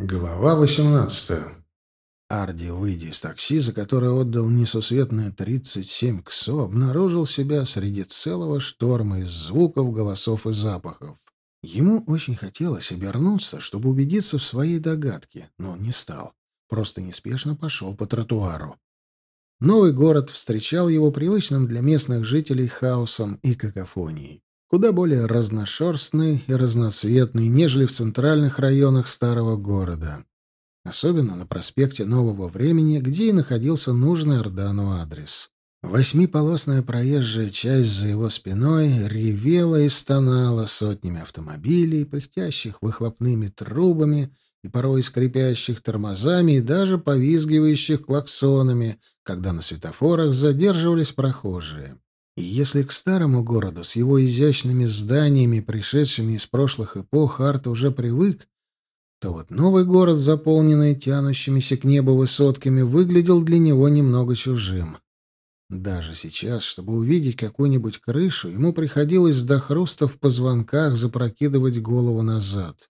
Глава 18. Арди, выйдя из такси, за которое отдал несусветные 37 КСО, обнаружил себя среди целого шторма из звуков, голосов и запахов. Ему очень хотелось обернуться, чтобы убедиться в своей догадке, но он не стал. Просто неспешно пошел по тротуару. Новый город встречал его привычным для местных жителей хаосом и какофонией куда более разношерстный и разноцветный, нежели в центральных районах старого города. Особенно на проспекте Нового Времени, где и находился нужный Ордану адрес. Восьмиполосная проезжая часть за его спиной ревела и стонала сотнями автомобилей, пыхтящих выхлопными трубами и порой скрипящих тормозами и даже повизгивающих клаксонами, когда на светофорах задерживались прохожие. И если к старому городу с его изящными зданиями, пришедшими из прошлых эпох, Арт уже привык, то вот новый город, заполненный тянущимися к небу высотками, выглядел для него немного чужим. Даже сейчас, чтобы увидеть какую-нибудь крышу, ему приходилось до хруста в позвонках запрокидывать голову назад.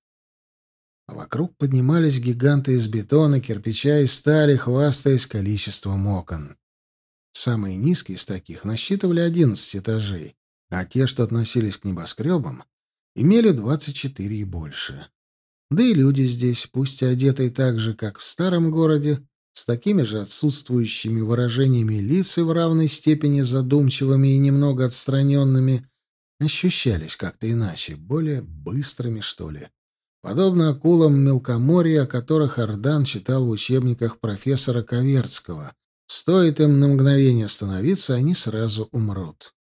А вокруг поднимались гиганты из бетона, кирпича и стали, хвастаясь количеством окон. Самые низкие из таких насчитывали 11 этажей, а те, что относились к небоскребам, имели 24 и больше. Да и люди здесь, пусть и одетые так же, как в старом городе, с такими же отсутствующими выражениями лиц и в равной степени задумчивыми и немного отстраненными, ощущались как-то иначе, более быстрыми, что ли. Подобно акулам мелкоморья, о которых Ардан читал в учебниках профессора Коверцкого, Стоит им на мгновение остановиться, они сразу умрут.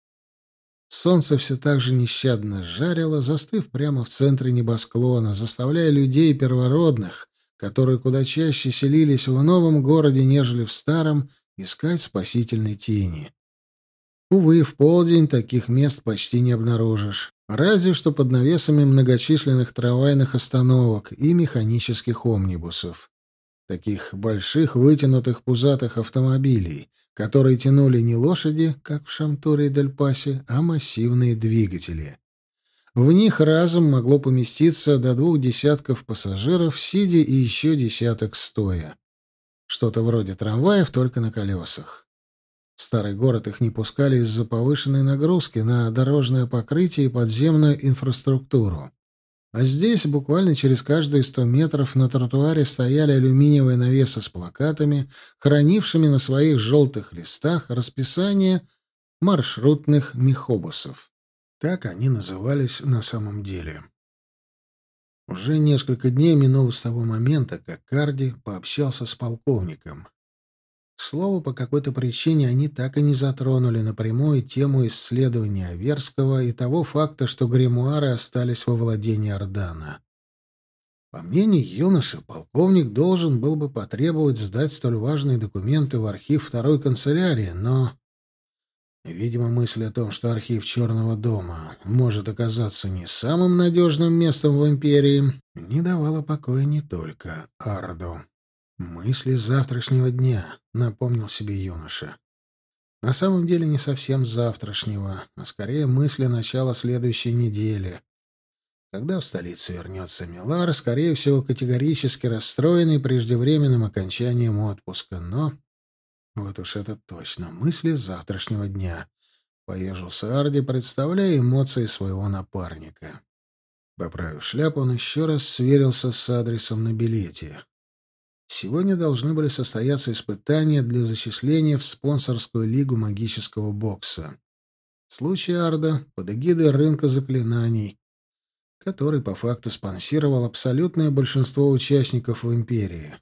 Солнце все так же нещадно жарило, застыв прямо в центре небосклона, заставляя людей первородных, которые куда чаще селились в новом городе, нежели в старом, искать спасительной тени. Увы, в полдень таких мест почти не обнаружишь, разве что под навесами многочисленных трамвайных остановок и механических омнибусов таких больших вытянутых пузатых автомобилей, которые тянули не лошади, как в Шамтуре и Дель-Пасе, а массивные двигатели. В них разом могло поместиться до двух десятков пассажиров, сидя и еще десяток стоя. Что-то вроде трамваев, только на колесах. В старый город их не пускали из-за повышенной нагрузки на дорожное покрытие и подземную инфраструктуру. А здесь, буквально через каждые сто метров, на тротуаре стояли алюминиевые навесы с плакатами, хранившими на своих желтых листах расписание маршрутных мехобусов. Так они назывались на самом деле. Уже несколько дней минуло с того момента, как Карди пообщался с полковником. К слову, по какой-то причине они так и не затронули напрямую тему исследования Аверского и того факта, что гримуары остались во владении Ордана. По мнению юноши, полковник должен был бы потребовать сдать столь важные документы в архив второй канцелярии, но... Видимо, мысль о том, что архив Черного дома может оказаться не самым надежным местом в империи, не давала покоя не только Арду. «Мысли завтрашнего дня», — напомнил себе юноша. На самом деле не совсем завтрашнего, а скорее мысли начала следующей недели. Когда в столицу вернется Милар, скорее всего, категорически расстроенный преждевременным окончанием отпуска. Но вот уж это точно мысли завтрашнего дня. Поежился Арди, представляя эмоции своего напарника. Поправив шляпу, он еще раз сверился с адресом на билете. Сегодня должны были состояться испытания для зачисления в спонсорскую лигу магического бокса. Случай Арда под эгидой рынка заклинаний, который по факту спонсировал абсолютное большинство участников в империи.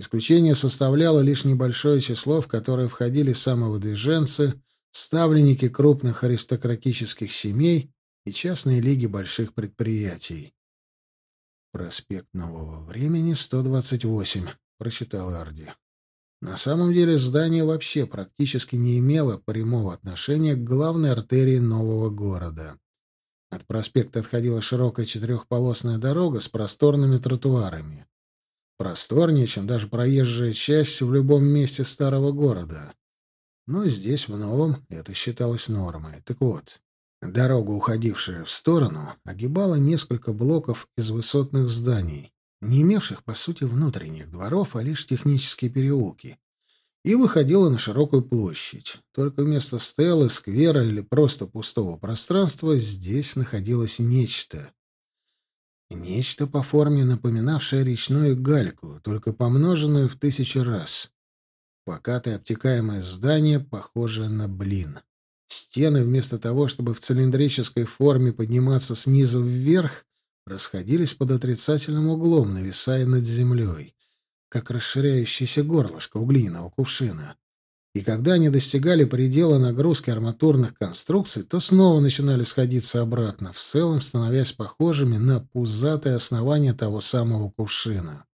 Исключение составляло лишь небольшое число, в которое входили самовыдвиженцы, ставленники крупных аристократических семей и частные лиги больших предприятий. Проспект Нового Времени, 128. — прочитал Арди. На самом деле здание вообще практически не имело прямого отношения к главной артерии нового города. От проспекта отходила широкая четырехполосная дорога с просторными тротуарами. Просторнее, чем даже проезжая часть в любом месте старого города. Но здесь, в новом, это считалось нормой. Так вот, дорога, уходившая в сторону, огибала несколько блоков из высотных зданий, не имевших, по сути, внутренних дворов, а лишь технические переулки, и выходила на широкую площадь. Только вместо стелы, сквера или просто пустого пространства здесь находилось нечто. Нечто по форме напоминавшее речную гальку, только помноженную в тысячи раз. Покатое обтекаемое здание, похожее на блин. Стены, вместо того, чтобы в цилиндрической форме подниматься снизу вверх, расходились под отрицательным углом, нависая над землей, как расширяющееся горлышко глиняного кувшина. И когда они достигали предела нагрузки арматурных конструкций, то снова начинали сходиться обратно, в целом становясь похожими на пузатое основание того самого кувшина.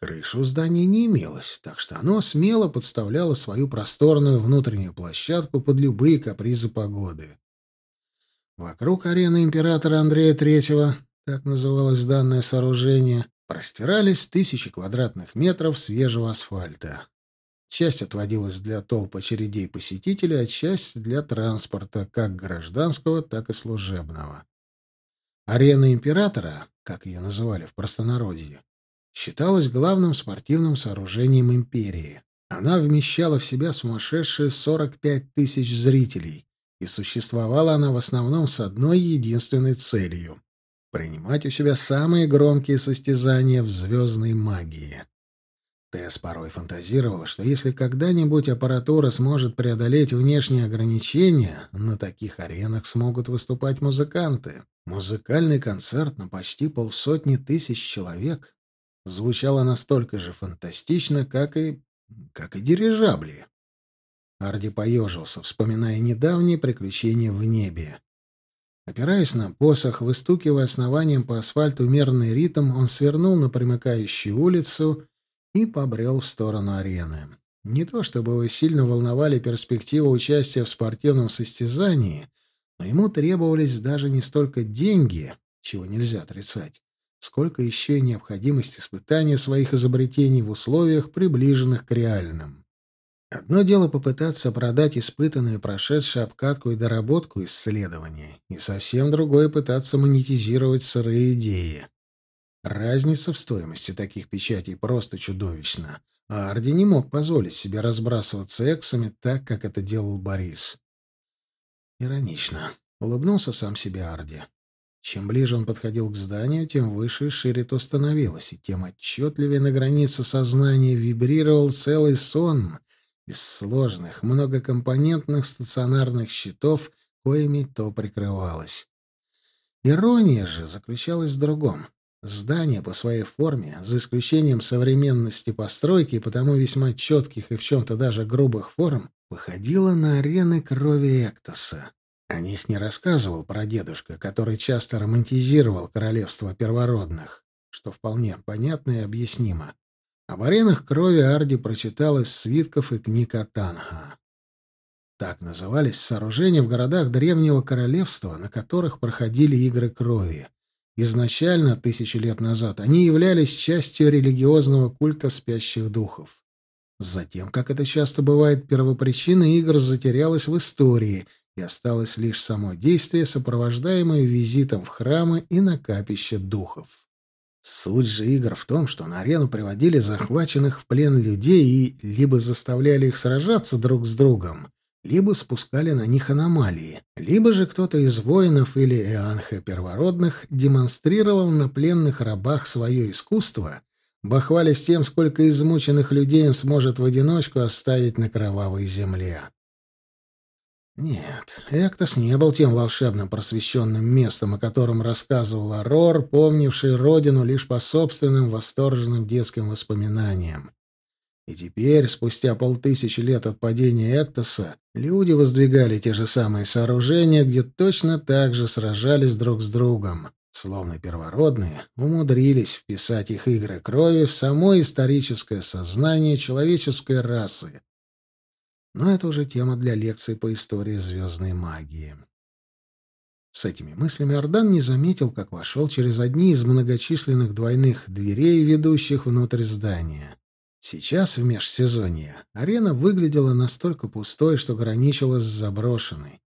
Крыши у здания не имелось, так что оно смело подставляло свою просторную внутреннюю площадку под любые капризы погоды. Вокруг арены императора Андрея Третьего, так называлось данное сооружение, простирались тысячи квадратных метров свежего асфальта. Часть отводилась для толп очередей посетителей, а часть для транспорта, как гражданского, так и служебного. Арена императора, как ее называли в простонародье, считалась главным спортивным сооружением империи. Она вмещала в себя сумасшедшие 45 тысяч зрителей, и существовала она в основном с одной единственной целью — принимать у себя самые громкие состязания в звездной магии. Тесс порой фантазировала, что если когда-нибудь аппаратура сможет преодолеть внешние ограничения, на таких аренах смогут выступать музыканты. Музыкальный концерт на почти полсотни тысяч человек звучало настолько же фантастично, как и... как и дирижабли. Арди поежился, вспоминая недавние приключения в небе. Опираясь на посох, выстукивая основанием по асфальту мерный ритм, он свернул на примыкающую улицу и побрел в сторону арены. Не то чтобы его сильно волновали перспективы участия в спортивном состязании, но ему требовались даже не столько деньги, чего нельзя отрицать, сколько еще и необходимость испытания своих изобретений в условиях, приближенных к реальным. Одно дело попытаться продать испытанные, прошедшие обкатку и доработку исследования, и совсем другое — пытаться монетизировать сырые идеи. Разница в стоимости таких печатей просто чудовищна, а Арди не мог позволить себе разбрасываться эксами так, как это делал Борис. Иронично. Улыбнулся сам себе Арди. Чем ближе он подходил к зданию, тем выше и шире то становилось, и тем отчетливее на границе сознания вибрировал целый сон из сложных, многокомпонентных стационарных щитов, коими то прикрывалось. Ирония же заключалась в другом. Здание по своей форме, за исключением современности постройки и потому весьма четких и в чем-то даже грубых форм, походило на арены крови Эктоса. О них не рассказывал прадедушка, который часто романтизировал королевство первородных, что вполне понятно и объяснимо. Об аренах крови Арди прочитал из свитков и книг Атанга. Так назывались сооружения в городах древнего королевства, на которых проходили игры крови. Изначально, тысячи лет назад, они являлись частью религиозного культа спящих духов. Затем, как это часто бывает, первопричина игр затерялась в истории — и осталось лишь само действие, сопровождаемое визитом в храмы и на капище духов. Суть же игр в том, что на арену приводили захваченных в плен людей и либо заставляли их сражаться друг с другом, либо спускали на них аномалии, либо же кто-то из воинов или эанхе первородных демонстрировал на пленных рабах свое искусство, бахвалясь тем, сколько измученных людей он сможет в одиночку оставить на кровавой земле. Нет, Эктос не был тем волшебным просвещенным местом, о котором рассказывал Арор, помнивший родину лишь по собственным восторженным детским воспоминаниям. И теперь, спустя полтысячи лет от падения Эктоса, люди воздвигали те же самые сооружения, где точно так же сражались друг с другом. Словно первородные, умудрились вписать их игры крови в само историческое сознание человеческой расы, но это уже тема для лекции по истории звездной магии. С этими мыслями Ордан не заметил, как вошел через одни из многочисленных двойных дверей, ведущих внутрь здания. Сейчас, в межсезонье, арена выглядела настолько пустой, что граничила с заброшенной.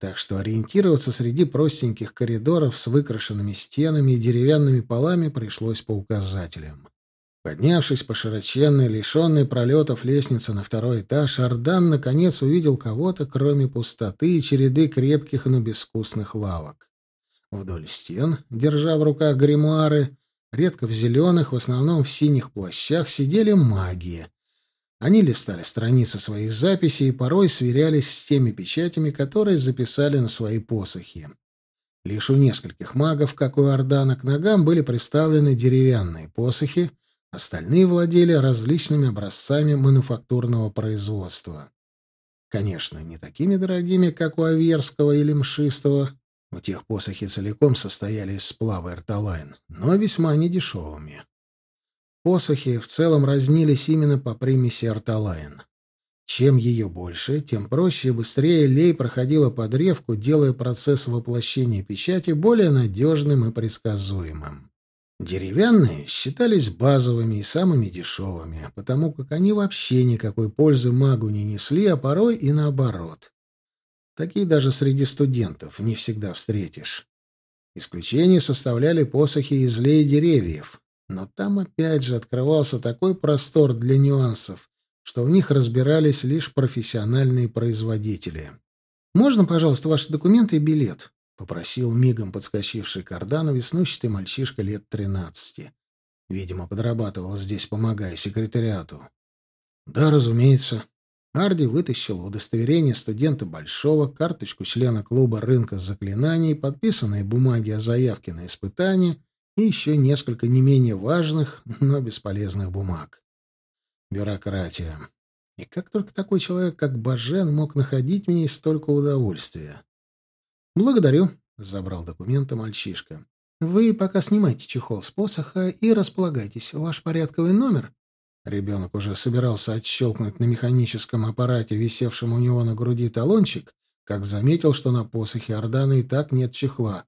так что ориентироваться среди простеньких коридоров с выкрашенными стенами и деревянными полами пришлось по указателям. Поднявшись по широченной, лишенной пролетов лестнице на второй этаж, Ардан наконец увидел кого-то, кроме пустоты и череды крепких, но безвкусных лавок. Вдоль стен, держа в руках гримуары, редко в зеленых, в основном в синих плащах, сидели маги, они листали страницы своих записей и порой сверялись с теми печатями, которые записали на свои посохи. Лишь у нескольких магов, как у Ордана, к ногам были представлены деревянные посохи, остальные владели различными образцами мануфактурного производства. Конечно, не такими дорогими, как у Аверского или Мшистого, у тех посохи целиком состояли из сплава эрталайн, но весьма недешевыми. Посохи в целом разнились именно по примеси арталайн. Чем ее больше, тем проще и быстрее лей проходила по древку, делая процесс воплощения печати более надежным и предсказуемым. Деревянные считались базовыми и самыми дешевыми, потому как они вообще никакой пользы магу не несли, а порой и наоборот. Такие даже среди студентов не всегда встретишь. Исключение составляли посохи из лей деревьев, но там опять же открывался такой простор для нюансов, что в них разбирались лишь профессиональные производители. «Можно, пожалуйста, ваши документы и билет?» — попросил мигом подскочивший к Ордану веснущатый мальчишка лет тринадцати. Видимо, подрабатывал здесь, помогая секретариату. «Да, разумеется». Арди вытащил удостоверение студента Большого, карточку члена клуба рынка заклинаний, подписанные бумаги о заявке на испытание — и еще несколько не менее важных, но бесполезных бумаг. Бюрократия. И как только такой человек, как Бажен, мог находить в ней столько удовольствия? «Благодарю», — забрал документы мальчишка. «Вы пока снимайте чехол с посоха и располагайтесь. Ваш порядковый номер...» Ребенок уже собирался отщелкнуть на механическом аппарате, висевшем у него на груди талончик, как заметил, что на посохе Ордана и так нет чехла.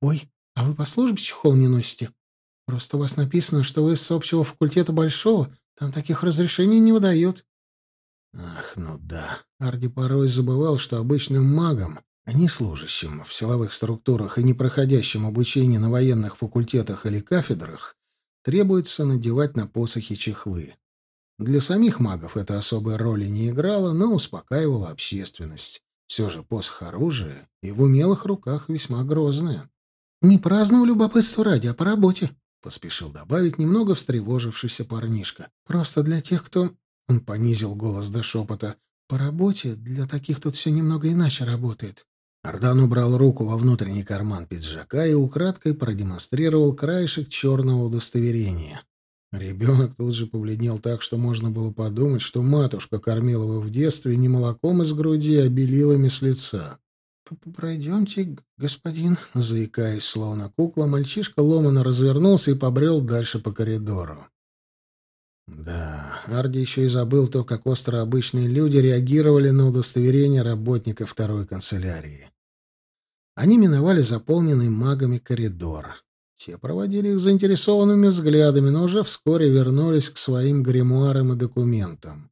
«Ой, «А вы по службе чехол не носите? Просто у вас написано, что вы с общего факультета Большого. Там таких разрешений не выдают». Ах, ну да. Арди порой забывал, что обычным магам, а не служащим в силовых структурах и не проходящим обучение на военных факультетах или кафедрах, требуется надевать на посохи чехлы. Для самих магов это особой роли не играло, но успокаивало общественность. Все же посох оружия и в умелых руках весьма грозное. «Не праздновал любопытство ради, а по работе», — поспешил добавить немного встревожившийся парнишка. «Просто для тех, кто...» — он понизил голос до шепота. «По работе для таких тут все немного иначе работает». Ардан убрал руку во внутренний карман пиджака и украдкой продемонстрировал краешек черного удостоверения. Ребенок тут же побледнел так, что можно было подумать, что матушка кормила его в детстве не молоком из груди, а белилами с лица. «Пройдемте, господин», — заикаясь, словно кукла, мальчишка ломано развернулся и побрел дальше по коридору. Да, Арди еще и забыл то, как остро обычные люди реагировали на удостоверение работника второй канцелярии. Они миновали заполненный магами коридор. Те проводили их заинтересованными взглядами, но уже вскоре вернулись к своим гримуарам и документам.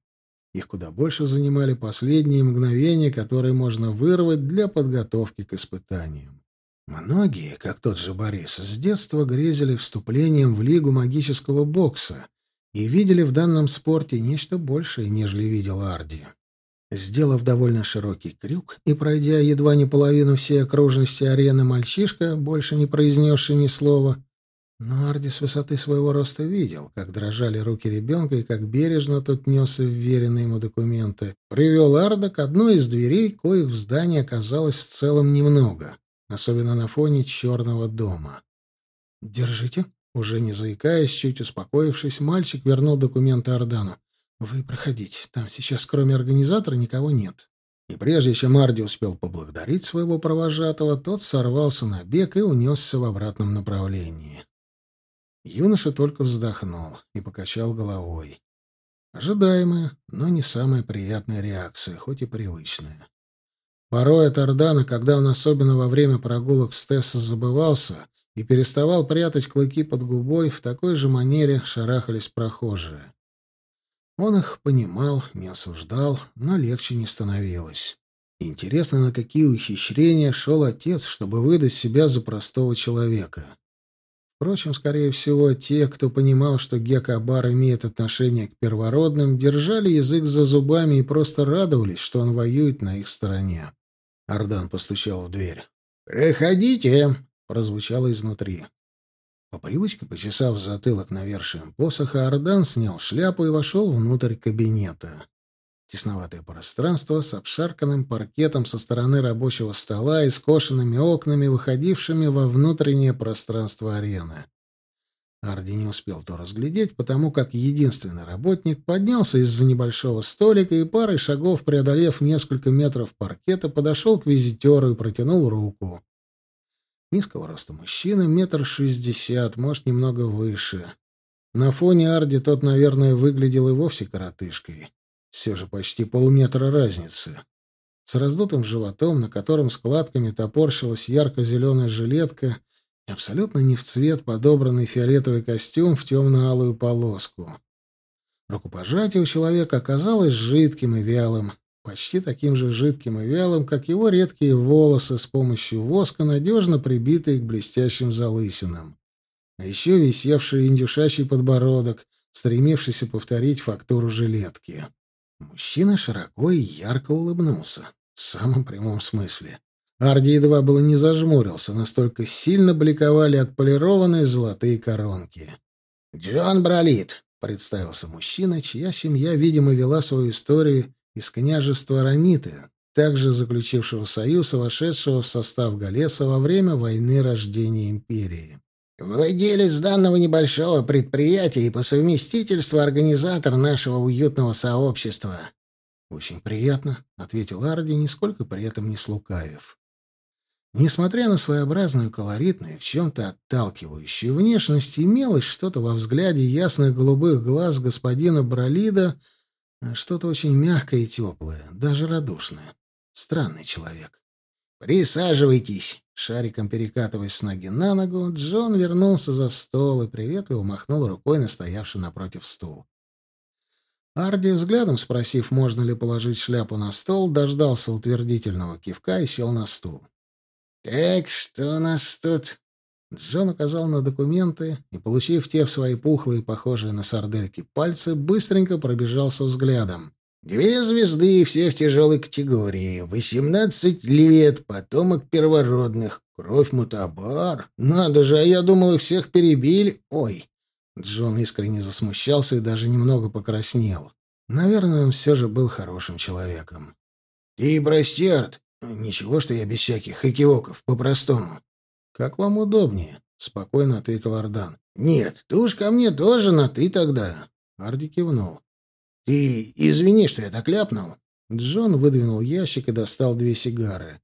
Их куда больше занимали последние мгновения, которые можно вырвать для подготовки к испытаниям. Многие, как тот же Борис, с детства грезили вступлением в лигу магического бокса и видели в данном спорте нечто большее, нежели видел Арди. Сделав довольно широкий крюк и пройдя едва не половину всей окружности арены, мальчишка, больше не произнесший ни слова, но Арди с высоты своего роста видел, как дрожали руки ребенка и как бережно тот нес вверенные ему документы. Привел Арда к одной из дверей, коих в здании оказалось в целом немного, особенно на фоне черного дома. «Держите», — уже не заикаясь, чуть успокоившись, мальчик вернул документы Ардану. «Вы проходите, там сейчас кроме организатора никого нет». И прежде чем Арди успел поблагодарить своего провожатого, тот сорвался на бег и унесся в обратном направлении. Юноша только вздохнул и покачал головой. Ожидаемая, но не самая приятная реакция, хоть и привычная. Порой от Ордана, когда он особенно во время прогулок с Тесса забывался и переставал прятать клыки под губой, в такой же манере шарахались прохожие. Он их понимал, не осуждал, но легче не становилось. Интересно, на какие ухищрения шел отец, чтобы выдать себя за простого человека. Впрочем, скорее всего, те, кто понимал, что Гекабар имеет отношение к первородным, держали язык за зубами и просто радовались, что он воюет на их стороне. Ардан постучал в дверь. «Проходите!» — прозвучало изнутри. По привычке, почесав затылок навершием посоха, Ардан снял шляпу и вошел внутрь кабинета. Тесноватое пространство с обшарканным паркетом со стороны рабочего стола и скошенными окнами, выходившими во внутреннее пространство арены. Арди не успел то разглядеть, потому как единственный работник поднялся из-за небольшого столика и парой шагов, преодолев несколько метров паркета, подошел к визитеру и протянул руку. Низкого роста мужчина, метр шестьдесят, может, немного выше. На фоне Арди тот, наверное, выглядел и вовсе коротышкой. Все же почти полметра разницы. С раздутым животом, на котором складками топорщилась ярко-зеленая жилетка, и абсолютно не в цвет подобранный фиолетовый костюм в темно-алую полоску. Рукопожатие у человека оказалось жидким и вялым, почти таким же жидким и вялым, как его редкие волосы с помощью воска, надежно прибитые к блестящим залысинам. А еще висевший индюшачий подбородок, стремившийся повторить фактуру жилетки. Мужчина широко и ярко улыбнулся. В самом прямом смысле. Арди едва было не зажмурился, настолько сильно бликовали отполированные золотые коронки. «Джон Бролит», — представился мужчина, чья семья, видимо, вела свою историю из княжества Раниты, также заключившего союз и вошедшего в состав Галеса во время войны рождения империи. Владелец данного небольшого предприятия и по совместительству организатор нашего уютного сообщества. Очень приятно, ответил Арди, нисколько при этом не слукавив. Несмотря на своеобразную колоритную, в чем-то отталкивающую внешность, имелось что-то во взгляде ясных голубых глаз господина Бролида, что-то очень мягкое и теплое, даже радушное. Странный человек. «Присаживайтесь!» Шариком перекатываясь с ноги на ногу, Джон вернулся за стол и приветливо махнул рукой на стоявший напротив стул. Арди, взглядом спросив, можно ли положить шляпу на стол, дождался утвердительного кивка и сел на стул. «Так, что у нас тут?» Джон указал на документы и, получив те в свои пухлые, похожие на сардельки пальцы, быстренько пробежался взглядом. Две звезды, все в тяжелой категории. Восемнадцать лет, потомок первородных. Кровь мутабар. Надо же, а я думал, их всех перебили. Ой. Джон искренне засмущался и даже немного покраснел. Наверное, он все же был хорошим человеком. «Ты прости. Ничего, что я без всяких экивоков, по-простому». «Как вам удобнее», — спокойно ответил Ардан. «Нет, ты уж ко мне тоже на «ты» тогда». Арди кивнул. «Ты извини, что я так ляпнул». Джон выдвинул ящик и достал две сигары.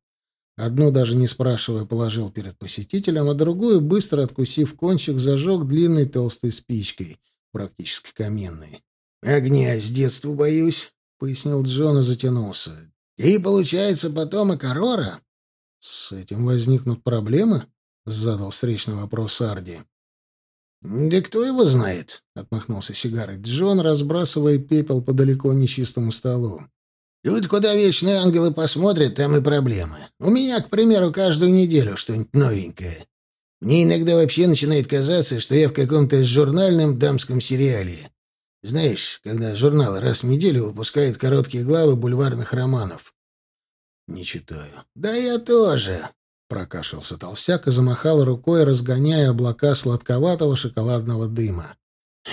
Одну, даже не спрашивая, положил перед посетителем, а другую, быстро откусив кончик, зажег длинной толстой спичкой, практически каменной. «Огня с детства боюсь», — пояснил Джон и затянулся. «Ты, получается, потомок Арора?» «С этим возникнут проблемы?» — задал встречный вопрос Арди. «Да кто его знает?» — отмахнулся сигарой Джон, разбрасывая пепел по далеко нечистому столу. «Тут, куда вечные ангелы посмотрят, там и проблемы. У меня, к примеру, каждую неделю что-нибудь новенькое. Мне иногда вообще начинает казаться, что я в каком-то журнальном дамском сериале. Знаешь, когда журнал раз в неделю выпускает короткие главы бульварных романов». «Не читаю». «Да я тоже», Прокашлялся толстяк и замахал рукой, разгоняя облака сладковатого шоколадного дыма.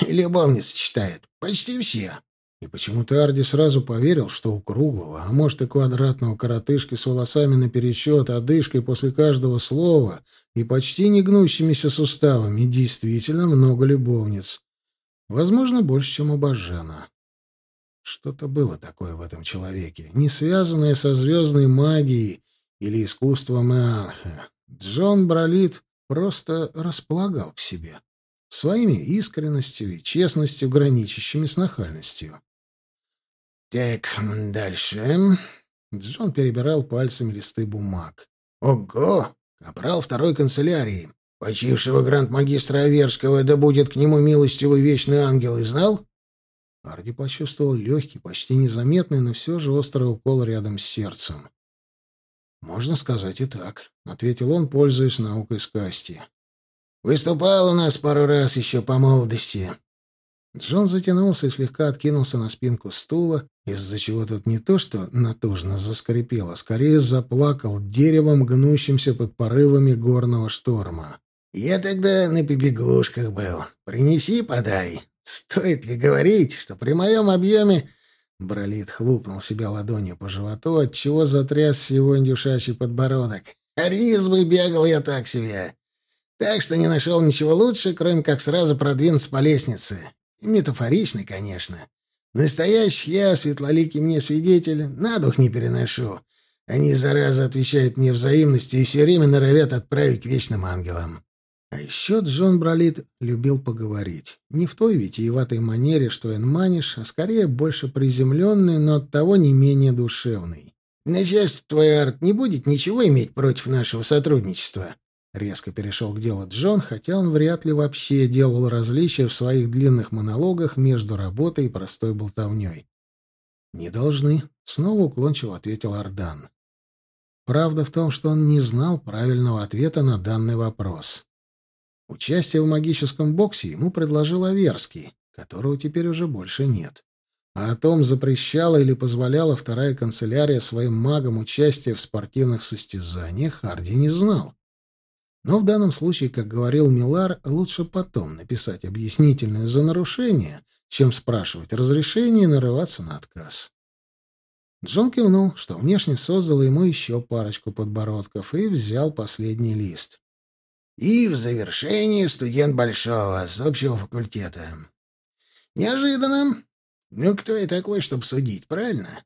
«Любовница читает. Почти все». И почему-то Арди сразу поверил, что у круглого, а может и квадратного коротышки с волосами наперечет, одышкой после каждого слова и почти не гнущимися суставами действительно много любовниц. Возможно, больше, чем у Бажена. Что-то было такое в этом человеке, не связанное со звездной магией, или искусством Эанха. Джон Бролит просто располагал к себе своими искренностью и честностью, граничащими с нахальностью. «Так, дальше...» Джон перебирал пальцами листы бумаг. «Ого! Капрал второй канцелярии, почившего гранд-магистра Аверского, да будет к нему милостивый вечный ангел, и знал?» Арди почувствовал легкий, почти незаметный, но все же острый укол рядом с сердцем. «Можно сказать и так», — ответил он, пользуясь наукой скасти. «Выступал у нас пару раз еще по молодости». Джон затянулся и слегка откинулся на спинку стула, из-за чего тут не то что натужно заскрипел, а скорее заплакал деревом, гнущимся под порывами горного шторма. «Я тогда на побегушках был. Принеси, подай. Стоит ли говорить, что при моем объеме Бролит хлопнул себя ладонью по животу, отчего затряс его индюшачий подбородок. «Ризбы бегал я так себе. Так что не нашел ничего лучше, кроме как сразу продвинуться по лестнице. Метафоричный, конечно. Настоящий я, светлоликий мне свидетель, на дух не переношу. Они, зараза, отвечают мне взаимностью и все время норовят отправить к вечным ангелам. А еще Джон Бролит любил поговорить. Не в той витиеватой манере, что Энманиш, а скорее больше приземленный, но оттого не менее душевный. «Начальство твой, Арт, не будет ничего иметь против нашего сотрудничества?» Резко перешел к делу Джон, хотя он вряд ли вообще делал различия в своих длинных монологах между работой и простой болтовней. «Не должны», — снова уклончиво ответил Ардан. Правда в том, что он не знал правильного ответа на данный вопрос. Участие в магическом боксе ему предложил Аверский, которого теперь уже больше нет. А о том, запрещала или позволяла вторая канцелярия своим магам участие в спортивных состязаниях, Харди не знал. Но в данном случае, как говорил Милар, лучше потом написать объяснительную за нарушение, чем спрашивать разрешение и нарываться на отказ. Джон кивнул, что внешне создало ему еще парочку подбородков, и взял последний лист. И в завершении студент Большого, с общего факультета. Неожиданно. Ну, кто я такой, чтобы судить, правильно?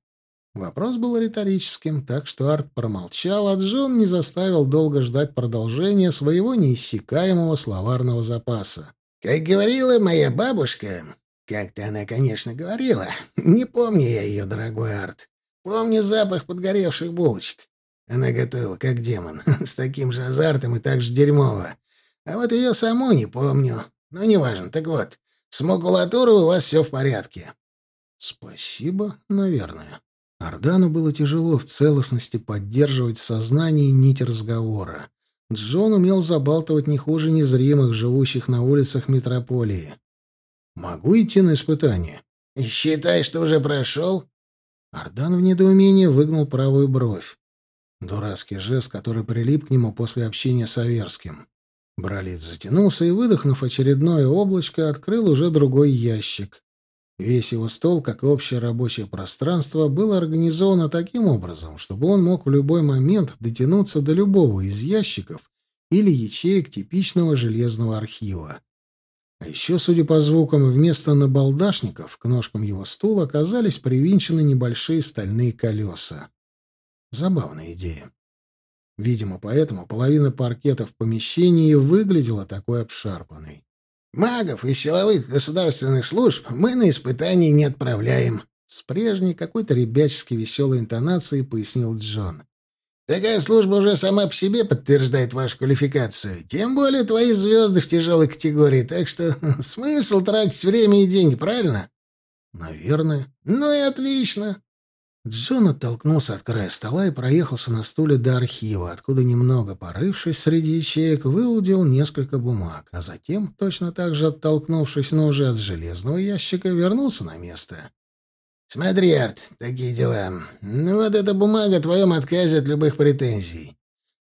Вопрос был риторическим, так что Арт промолчал, а Джон не заставил долго ждать продолжения своего неиссякаемого словарного запаса. «Как говорила моя бабушка...» «Как-то она, конечно, говорила. Не помню я ее, дорогой Арт. Помню запах подгоревших булочек. Она готовила, как демон, с таким же азартом и так же дерьмово. А вот ее саму не помню. Но неважно. Так вот, с макулатурой у вас все в порядке. Спасибо, наверное. Ардану было тяжело в целостности поддерживать в сознании нить разговора. Джон умел забалтывать не хуже незримых, живущих на улицах метрополии. «Могу идти на испытание?» «Считай, что уже прошел?» Ардан в недоумении выгнул правую бровь. Дурацкий жест, который прилип к нему после общения с Аверским. Бралит затянулся и, выдохнув очередное облачко, открыл уже другой ящик. Весь его стол, как и общее рабочее пространство, было организовано таким образом, чтобы он мог в любой момент дотянуться до любого из ящиков или ячеек типичного железного архива. А еще, судя по звукам, вместо набалдашников к ножкам его стула оказались привинчены небольшие стальные колеса. Забавная идея. Видимо, поэтому половина паркета в помещении выглядела такой обшарпанной. «Магов и силовых государственных служб мы на испытания не отправляем», — с прежней какой-то ребячески веселой интонацией пояснил Джон. «Такая служба уже сама по себе подтверждает вашу квалификацию. Тем более твои звезды в тяжелой категории, так что смысл тратить время и деньги, правильно?» «Наверное». «Ну и отлично. Джон оттолкнулся от края стола и проехался на стуле до архива, откуда, немного порывшись среди ячеек, выудил несколько бумаг, а затем, точно так же оттолкнувшись, но уже от железного ящика, вернулся на место. «Смотри, Арт, такие дела. Ну вот эта бумага о твоем отказе от любых претензий.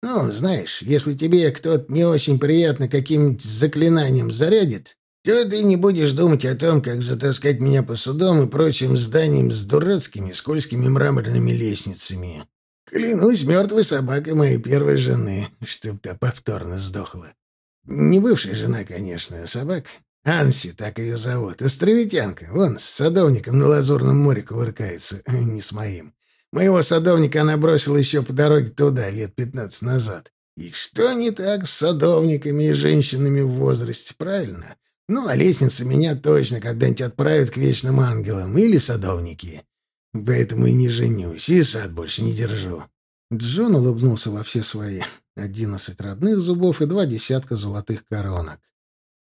Ну, знаешь, если тебе кто-то не очень приятно каким-нибудь заклинанием зарядит, то ты не будешь думать о том, как затаскать меня по судам и прочим зданиям с дурацкими скользкими мраморными лестницами. Клянусь мертвой собакой моей первой жены, чтоб та повторно сдохла. Не бывшая жена, конечно, а собака. Анси, так ее зовут. Островитянка. Вон, с садовником на Лазурном море кувыркается. Не с моим. Моего садовника она бросила еще по дороге туда, лет пятнадцать назад. И что не так с садовниками и женщинами в возрасте, правильно? Ну, а лестница меня точно когда-нибудь отправит к вечным ангелам или садовники. Поэтому и не женюсь, и сад больше не держу». Джон улыбнулся во все свои одиннадцать родных зубов и два десятка золотых коронок.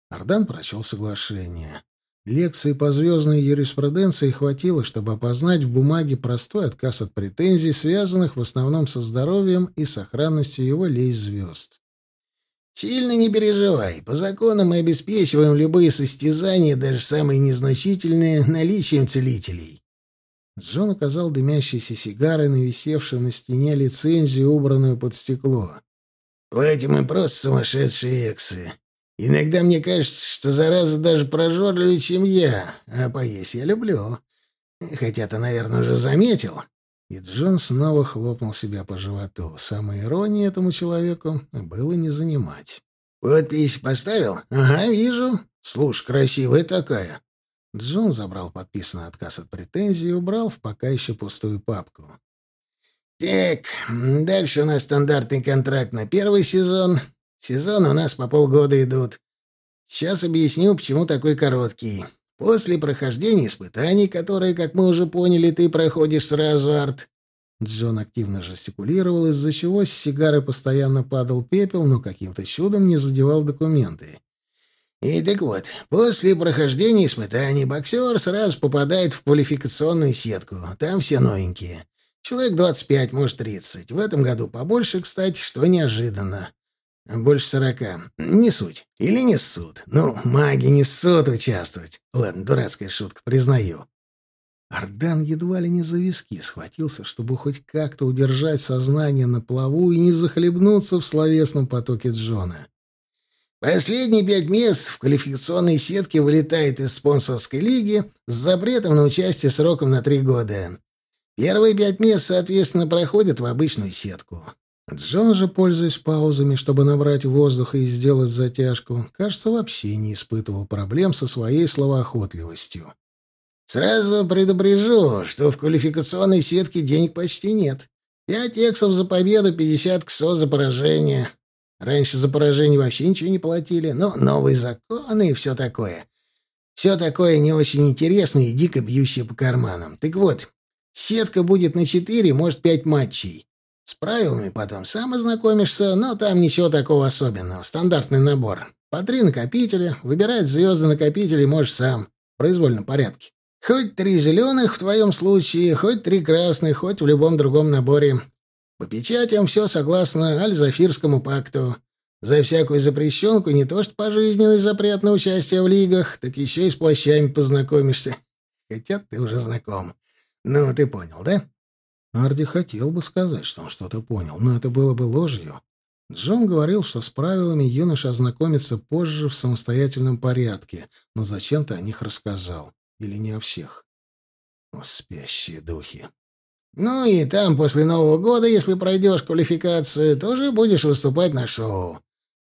Ардан прочел соглашение. Лекции по звездной юриспруденции хватило, чтобы опознать в бумаге простой отказ от претензий, связанных в основном со здоровьем и сохранностью его лей звезд. «Сильно не переживай. По закону мы обеспечиваем любые состязания, даже самые незначительные, наличием целителей». Джон указал дымящейся сигарой на висевшую на стене лицензию, убранную под стекло. «Платим мы просто сумасшедшие эксы. Иногда мне кажется, что зараза даже прожорливее, чем я, а поесть я люблю. Хотя ты, наверное, уже заметил. И Джон снова хлопнул себя по животу. Самой иронии этому человеку было не занимать. «Подпись поставил? Ага, вижу. Слушай, красивая такая». Джон забрал подписанный отказ от претензий и убрал в пока еще пустую папку. «Так, дальше у нас стандартный контракт на первый сезон, Сезоны у нас по полгода идут. Сейчас объясню, почему такой короткий. После прохождения испытаний, которые, как мы уже поняли, ты проходишь сразу, Арт. Джон активно жестикулировал, из-за чего с сигары постоянно падал пепел, но каким-то чудом не задевал документы. И так вот, после прохождения испытаний боксер сразу попадает в квалификационную сетку. Там все новенькие. Человек 25, может, 30. В этом году побольше, кстати, что неожиданно. Больше сорока. Не суть. Или не ссут. Ну, маги не ссут участвовать. Ладно, дурацкая шутка, признаю. Ардан едва ли не за виски схватился, чтобы хоть как-то удержать сознание на плаву и не захлебнуться в словесном потоке Джона. Последние пять мест в квалификационной сетке вылетает из спонсорской лиги с запретом на участие сроком на три года. Первые пять мест, соответственно, проходят в обычную сетку. Джон же, пользуясь паузами, чтобы набрать воздуха и сделать затяжку, кажется, вообще не испытывал проблем со своей словоохотливостью. «Сразу предупрежу, что в квалификационной сетке денег почти нет. Пять эксов за победу, пятьдесят ксо за поражение. Раньше за поражение вообще ничего не платили, но новые законы и все такое. Все такое не очень интересное и дико бьющее по карманам. Так вот, сетка будет на четыре, может, пять матчей». С правилами потом сам ознакомишься, но там ничего такого особенного. Стандартный набор. По три накопителя, выбирать звезды накопителей можешь сам, в произвольном порядке. Хоть три зеленых в твоем случае, хоть три красных, хоть в любом другом наборе. По печатям все согласно Альзафирскому пакту. За всякую запрещенку не то что пожизненный запрет на участие в лигах, так еще и с плащами познакомишься. Хотя ты уже знаком. Ну, ты понял, да? Арди хотел бы сказать, что он что-то понял, но это было бы ложью. Джон говорил, что с правилами юноша ознакомится позже в самостоятельном порядке, но зачем-то о них рассказал. Или не о всех. О, спящие духи. «Ну и там после Нового года, если пройдешь квалификацию, тоже будешь выступать на шоу.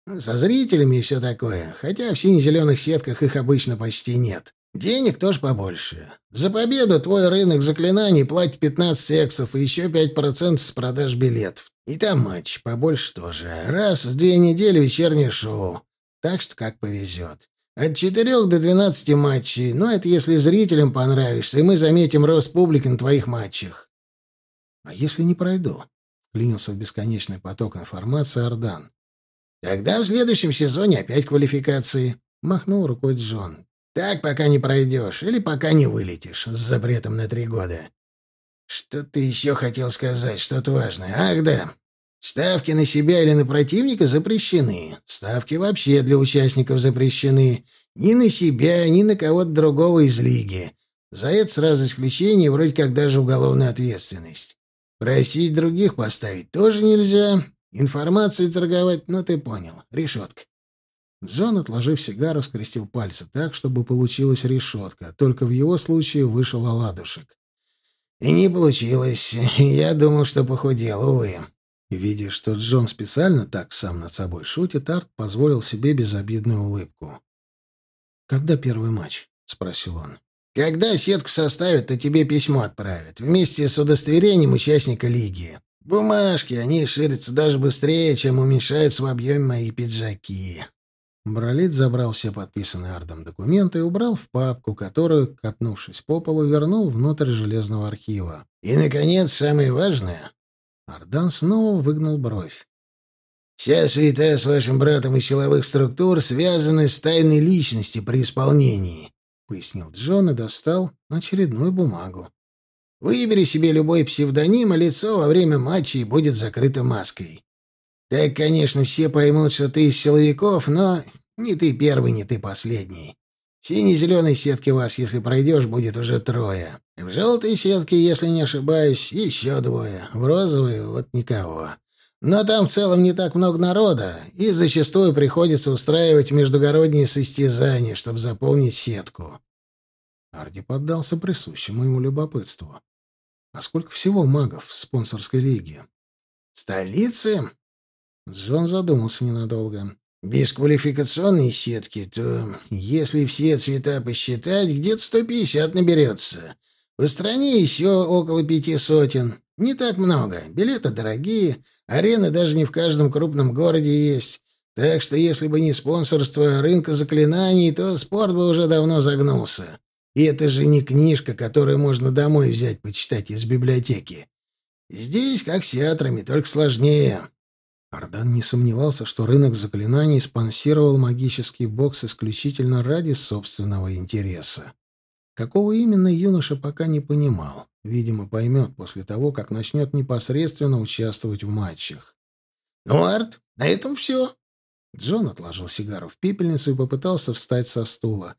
Со зрителями и все такое, хотя в сине-зеленых сетках их обычно почти нет. Денег тоже побольше. За победу твой рынок заклинаний платит 15 эксов и еще 5% с продаж билетов. И там матч, побольше тоже. Раз в две недели вечернее шоу. Так что как повезет. От четырех до двенадцати матчей. Но это если зрителям понравишься, и мы заметим рост публики на твоих матчах. А если не пройду? Клинился в бесконечный поток информации Ардан. Тогда в следующем сезоне опять квалификации. Махнул рукой Джон. Так пока не пройдешь или пока не вылетишь с запретом на три года. Что ты еще хотел сказать, что-то важное? Ах, да. Ставки на себя или на противника запрещены. Ставки вообще для участников запрещены. Ни на себя, ни на кого-то другого из лиги. За это сразу исключение, вроде как даже уголовная ответственность. Просить других поставить тоже нельзя. Информацией торговать, ну ты понял, решетка. Джон, отложив сигару, скрестил пальцы так, чтобы получилась решетка. Только в его случае вышел оладушек. «И не получилось. Я думал, что похудел, увы». Видя, что Джон специально так сам над собой шутит, Арт позволил себе безобидную улыбку. «Когда первый матч?» — спросил он. «Когда сетку составят, то тебе письмо отправят. Вместе с удостоверением участника лиги. Бумажки, они ширятся даже быстрее, чем уменьшаются в объеме мои пиджаки. Бролит забрал все подписанные Ардом документы и убрал в папку, которую, катнувшись по полу, вернул внутрь железного архива. «И, наконец, самое важное...» Ардан снова выгнул бровь. «Вся суета с вашим братом из силовых структур связаны с тайной личности при исполнении. — пояснил Джон и достал очередную бумагу. «Выбери себе любой псевдоним, а лицо во время матча и будет закрыто маской. Так, конечно, все поймут, что ты из силовиков, но не ты первый, не ты последний. В синей-зеленой сетке вас, если пройдешь, будет уже трое. В желтой сетке, если не ошибаюсь, еще двое. В розовой вот никого. Но там в целом не так много народа, и зачастую приходится устраивать междугородние состязания, чтобы заполнить сетку. Арди поддался присущему ему любопытству. А сколько всего магов в спонсорской лиге? Столицы? Джон задумался ненадолго. Без квалификационной сетки, то, если все цвета посчитать, где-то 150 наберется. По стране еще около пяти сотен. Не так много. Билеты дорогие, арены даже не в каждом крупном городе есть. Так что если бы не спонсорство рынка заклинаний, то спорт бы уже давно загнулся. И это же не книжка, которую можно домой взять почитать из библиотеки. Здесь как с театрами, только сложнее. Ардан не сомневался, что рынок заклинаний спонсировал магический бокс исключительно ради собственного интереса. Какого именно юноша пока не понимал. Видимо, поймет после того, как начнет непосредственно участвовать в матчах. «Ну, Арт, на этом все». Джон отложил сигару в пепельницу и попытался встать со стула.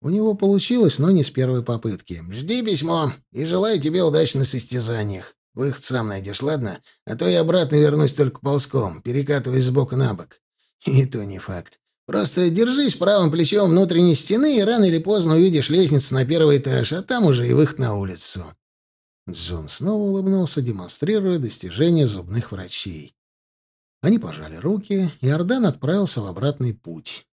У него получилось, но не с первой попытки. «Жди письмо и желаю тебе удачи на состязаниях. Выход сам найдешь, ладно? А то я обратно вернусь только ползком, перекатываясь сбоку на бок. И то не факт. Просто держись правым плечом внутренней стены, и рано или поздно увидишь лестницу на первый этаж, а там уже и выход на улицу». Джон снова улыбнулся, демонстрируя достижения зубных врачей. Они пожали руки, и Ордан отправился в обратный путь.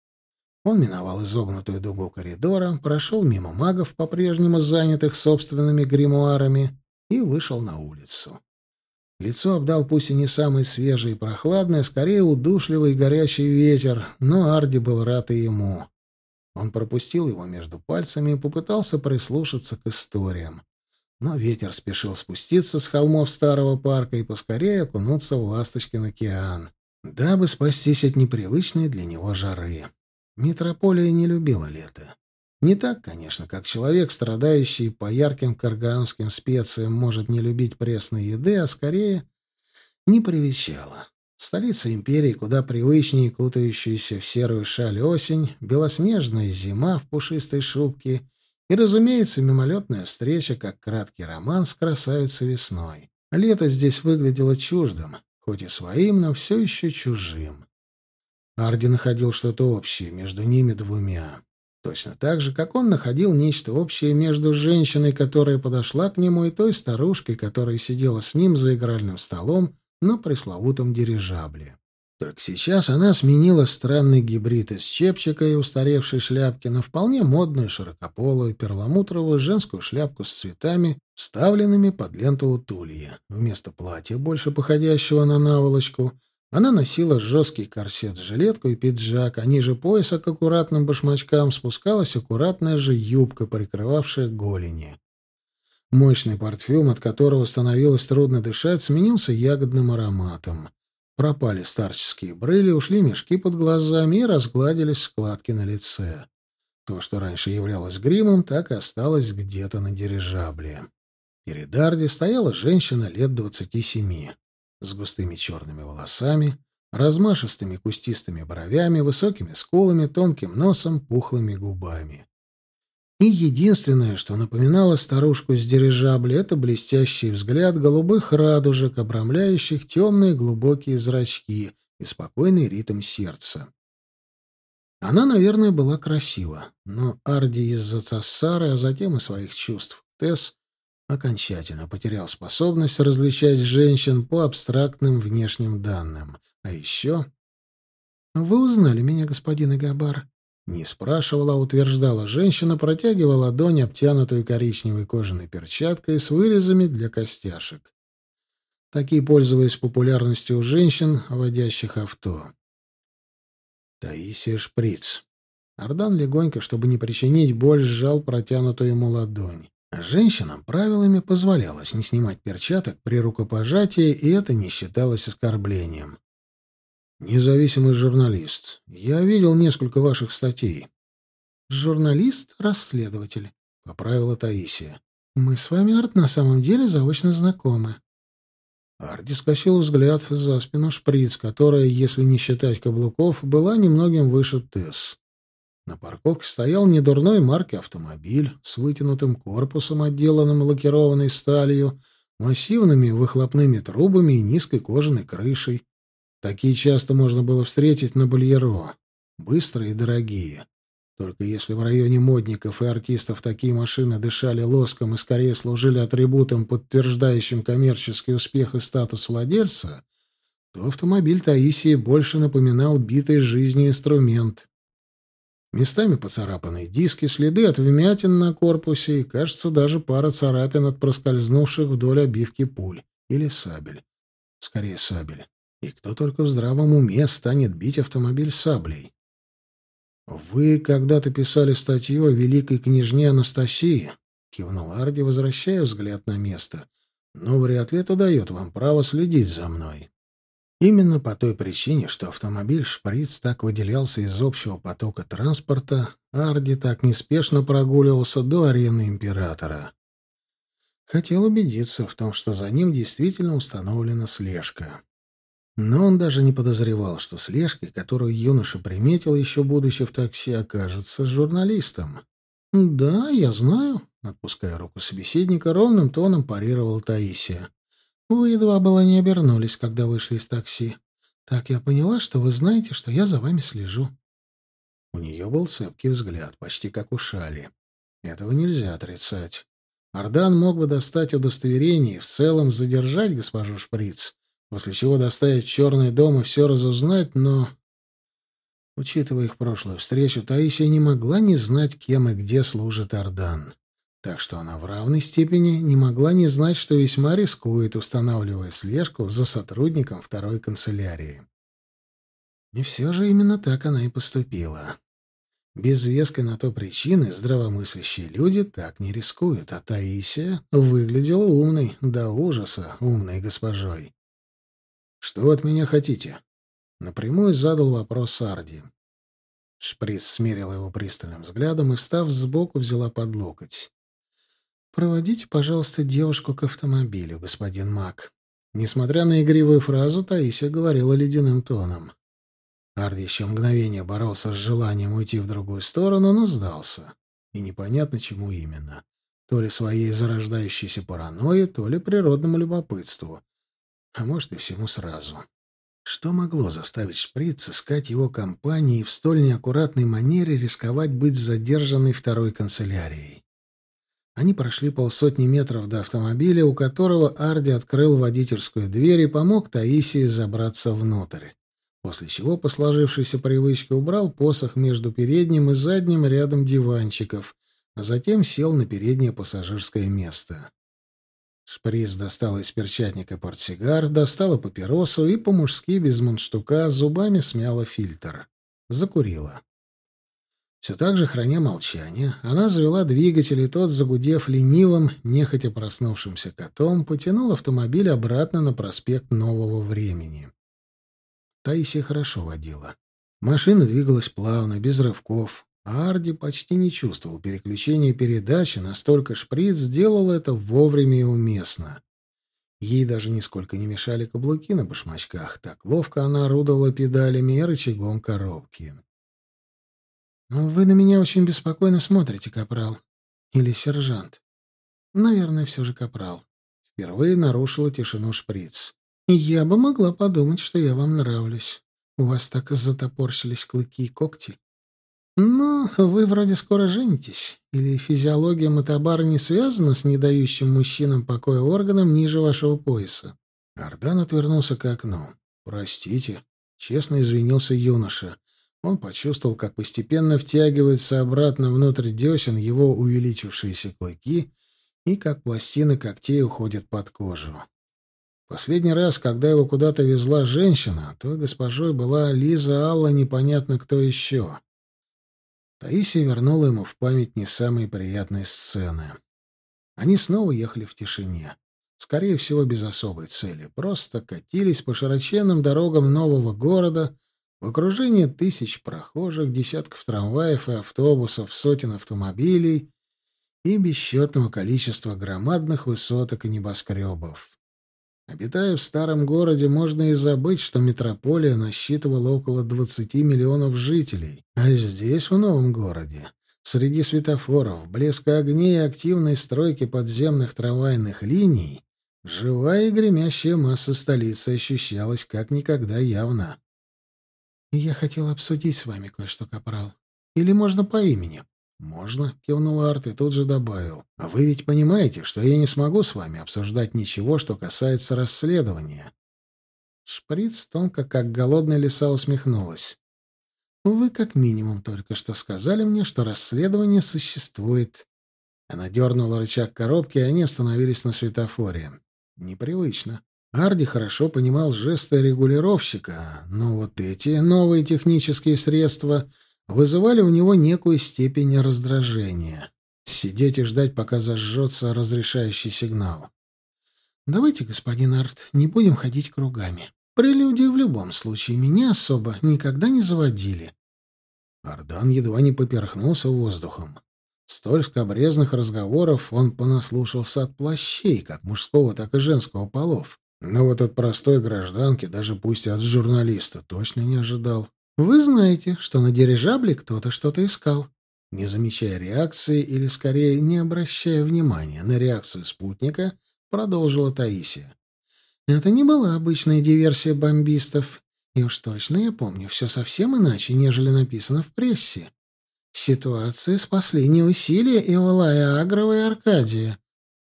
Он миновал изогнутую дугу коридора, прошел мимо магов, по-прежнему занятых собственными гримуарами, и вышел на улицу. Лицо обдал пусть и не самый свежий и прохладный, а скорее удушливый и горячий ветер, но Арди был рад и ему. Он пропустил его между пальцами и попытался прислушаться к историям. Но ветер спешил спуститься с холмов старого парка и поскорее окунуться в Ласточкин океан, дабы спастись от непривычной для него жары. Метрополия не любила лето. Не так, конечно, как человек, страдающий по ярким карганским специям, может не любить пресной еды, а скорее не привечала. Столица империи куда привычнее кутающаяся в серую шаль осень, белоснежная зима в пушистой шубке и, разумеется, мимолетная встреча, как краткий роман с красавицей весной. Лето здесь выглядело чуждым, хоть и своим, но все еще чужим. Арди находил что-то общее между ними двумя. Точно так же, как он находил нечто общее между женщиной, которая подошла к нему, и той старушкой, которая сидела с ним за игральным столом на пресловутом дирижабле. Только сейчас она сменила странный гибрид из чепчика и устаревшей шляпки на вполне модную широкополую перламутровую женскую шляпку с цветами, вставленными под ленту утулья. Вместо платья, больше походящего на наволочку, она носила жесткий корсет-жилетку и пиджак, а ниже пояса к аккуратным башмачкам спускалась аккуратная же юбка, прикрывавшая голени. Мощный парфюм, от которого становилось трудно дышать, сменился ягодным ароматом. Пропали старческие брыли, ушли мешки под глазами и разгладились складки на лице. То, что раньше являлось гримом, так и осталось где-то на дирижабле. Перед Арди стояла женщина лет двадцати семи с густыми черными волосами, размашистыми кустистыми бровями, высокими скулами, тонким носом, пухлыми губами. И единственное, что напоминало старушку с дирижабля, это блестящий взгляд голубых радужек, обрамляющих темные глубокие зрачки и спокойный ритм сердца. Она, наверное, была красива, но Арди из-за Цассары, а затем и своих чувств Тесс окончательно потерял способность различать женщин по абстрактным внешним данным. А еще... «Вы узнали меня, господин Игабар?» Не спрашивала, а утверждала женщина, протягивая ладонь, обтянутую коричневой кожаной перчаткой с вырезами для костяшек. Такие пользовались популярностью у женщин, водящих авто. Таисия Шприц. Ардан легонько, чтобы не причинить боль, сжал протянутую ему ладонь. Женщинам правилами позволялось не снимать перчаток при рукопожатии, и это не считалось оскорблением. «Независимый журналист. Я видел несколько ваших статей. журналист-расследователь», — поправила Таисия. «Мы с вами, Арт, на самом деле заочно знакомы». Арди скосил взгляд за спину шприц, которая, если не считать каблуков, была немногим выше Тесс. На парковке стоял недурной марки автомобиль с вытянутым корпусом, отделанным лакированной сталью, массивными выхлопными трубами и низкой кожаной крышей. Такие часто можно было встретить на Бульеро. Быстрые и дорогие. Только если в районе модников и артистов такие машины дышали лоском и скорее служили атрибутом, подтверждающим коммерческий успех и статус владельца, то автомобиль Таисии больше напоминал битый жизни инструмент. Местами поцарапанные диски, следы от вмятин на корпусе и, кажется, даже пара царапин от проскользнувших вдоль обивки пуль. Или сабель. Скорее, сабель. И кто только в здравом уме станет бить автомобиль саблей? «Вы когда-то писали статью о великой княжне Анастасии», — кивнул Арди, возвращая взгляд на место. «Но вряд ли это дает вам право следить за мной». Именно по той причине, что автомобиль «Шприц» так выделялся из общего потока транспорта, Арди так неспешно прогуливался до арены Императора. Хотел убедиться в том, что за ним действительно установлена слежка. Но он даже не подозревал, что слежкой, которую юноша приметил, еще будучи в такси, окажется журналистом. «Да, я знаю», — отпуская руку собеседника, ровным тоном парировал Таисия. «Вы едва было не обернулись, когда вышли из такси. Так я поняла, что вы знаете, что я за вами слежу». У нее был цепкий взгляд, почти как у Шали. Этого нельзя отрицать. Ардан мог бы достать удостоверение и в целом задержать госпожу Шприц, после чего доставить в Черный дом и все разузнать, но... Учитывая их прошлую встречу, Таисия не могла не знать, кем и где служит Ардан. Так что она в равной степени не могла не знать, что весьма рискует, устанавливая слежку за сотрудником второй канцелярии. И все же именно так она и поступила. Без веской на то причины здравомыслящие люди так не рискуют, а Таисия выглядела умной, до ужаса умной госпожой. «Что от меня хотите?» Напрямую задал вопрос Арди. Шприц смерила его пристальным взглядом и, встав сбоку, взяла под локоть. «Проводите, пожалуйста, девушку к автомобилю, господин Мак». Несмотря на игривую фразу, Таисия говорила ледяным тоном. Арди еще мгновение боролся с желанием уйти в другую сторону, но сдался. И непонятно, чему именно. То ли своей зарождающейся паранойи, то ли природному любопытству а может и всему сразу. Что могло заставить шприц искать его компании и в столь неаккуратной манере рисковать быть задержанной второй канцелярией? Они прошли полсотни метров до автомобиля, у которого Арди открыл водительскую дверь и помог Таисии забраться внутрь, после чего, по сложившейся привычке, убрал посох между передним и задним рядом диванчиков, а затем сел на переднее пассажирское место. Шприц достала из перчатника портсигар, достала папиросу и по-мужски без мундштука зубами смяла фильтр. Закурила. Все так же, храня молчание, она завела двигатель, и тот, загудев ленивым, нехотя проснувшимся котом, потянул автомобиль обратно на проспект Нового Времени. Таисия хорошо водила. Машина двигалась плавно, без рывков, Арди почти не чувствовал переключения передачи, настолько шприц сделал это вовремя и уместно. Ей даже нисколько не мешали каблуки на башмачках, так ловко она орудовала педалями и рычагом коробки. «Вы на меня очень беспокойно смотрите, капрал. Или сержант. Наверное, все же капрал». Впервые нарушила тишину шприц. «Я бы могла подумать, что я вам нравлюсь. У вас так затопорщились клыки и когти. «Ну, вы вроде скоро женитесь. Или физиология мотобара не связана с недающим мужчинам покоя органом ниже вашего пояса?» Ардан отвернулся к окну. «Простите», — честно извинился юноша. Он почувствовал, как постепенно втягивается обратно внутрь десен его увеличившиеся клыки и как пластины когтей уходят под кожу. Последний раз, когда его куда-то везла женщина, той госпожой была Лиза Алла непонятно кто еще. Таисия вернула ему в память не самые приятные сцены. Они снова ехали в тишине. Скорее всего, без особой цели. Просто катились по широченным дорогам нового города, В окружении тысяч прохожих, десятков трамваев и автобусов, сотен автомобилей и бесчетного количества громадных высоток и небоскребов. Обитая в старом городе, можно и забыть, что метрополия насчитывала около 20 миллионов жителей. А здесь, в новом городе, среди светофоров, блеска огней и активной стройки подземных трамвайных линий, живая и гремящая масса столицы ощущалась как никогда явно. «Я хотел обсудить с вами кое-что, капрал. Или можно по имени?» «Можно», — кивнул Арт и тут же добавил. «А вы ведь понимаете, что я не смогу с вами обсуждать ничего, что касается расследования». Шприц тонко, как голодная лиса, усмехнулась. «Вы как минимум только что сказали мне, что расследование существует». Она дернула рычаг коробки, и они остановились на светофоре. Непривычно. Арди хорошо понимал жесты регулировщика, но вот эти новые технические средства вызывали у него некую степень раздражения. Сидеть и ждать, пока зажжется разрешающий сигнал. «Давайте, господин Арт, не будем ходить кругами. Прелюдии в любом случае меня особо никогда не заводили». Ардан едва не поперхнулся воздухом. Столь скобрезных разговоров он понаслушался от плащей, как мужского, так и женского полов. Но вот от простой гражданки, даже пусть и от журналиста, точно не ожидал. Вы знаете, что на дирижабле кто-то что-то искал. Не замечая реакции, или скорее не обращая внимания на реакцию спутника, продолжила Таисия. Это не была обычная диверсия бомбистов. И уж точно я помню, все совсем иначе, нежели написано в прессе. Ситуации спасли не усилия Иолая Агрова и Аркадия,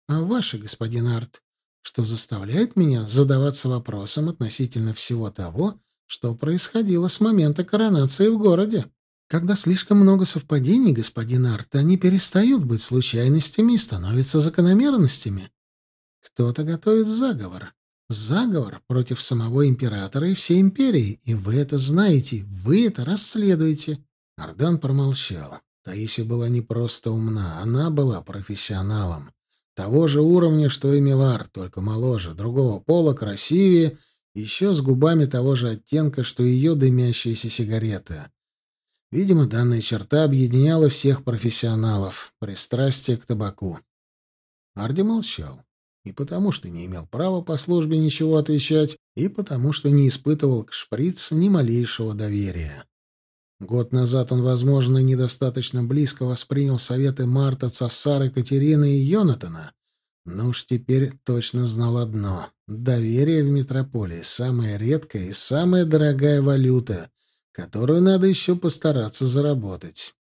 а ваши, господин Арт что заставляет меня задаваться вопросом относительно всего того, что происходило с момента коронации в городе. Когда слишком много совпадений, господин Арт, они перестают быть случайностями и становятся закономерностями. Кто-то готовит заговор. Заговор против самого императора и всей империи, и вы это знаете, вы это расследуете. Ардан промолчал. Таисия была не просто умна, она была профессионалом. Того же уровня, что и Милар, только моложе, другого пола, красивее, еще с губами того же оттенка, что и ее дымящаяся сигарета. Видимо, данная черта объединяла всех профессионалов, пристрастие к табаку. Арди молчал. И потому, что не имел права по службе ничего отвечать, и потому, что не испытывал к шприц ни малейшего доверия. Год назад он, возможно, недостаточно близко воспринял советы Марта, Цассары, Катерины и Йонатана, но уж теперь точно знал одно — доверие в метрополии — самая редкая и самая дорогая валюта, которую надо еще постараться заработать.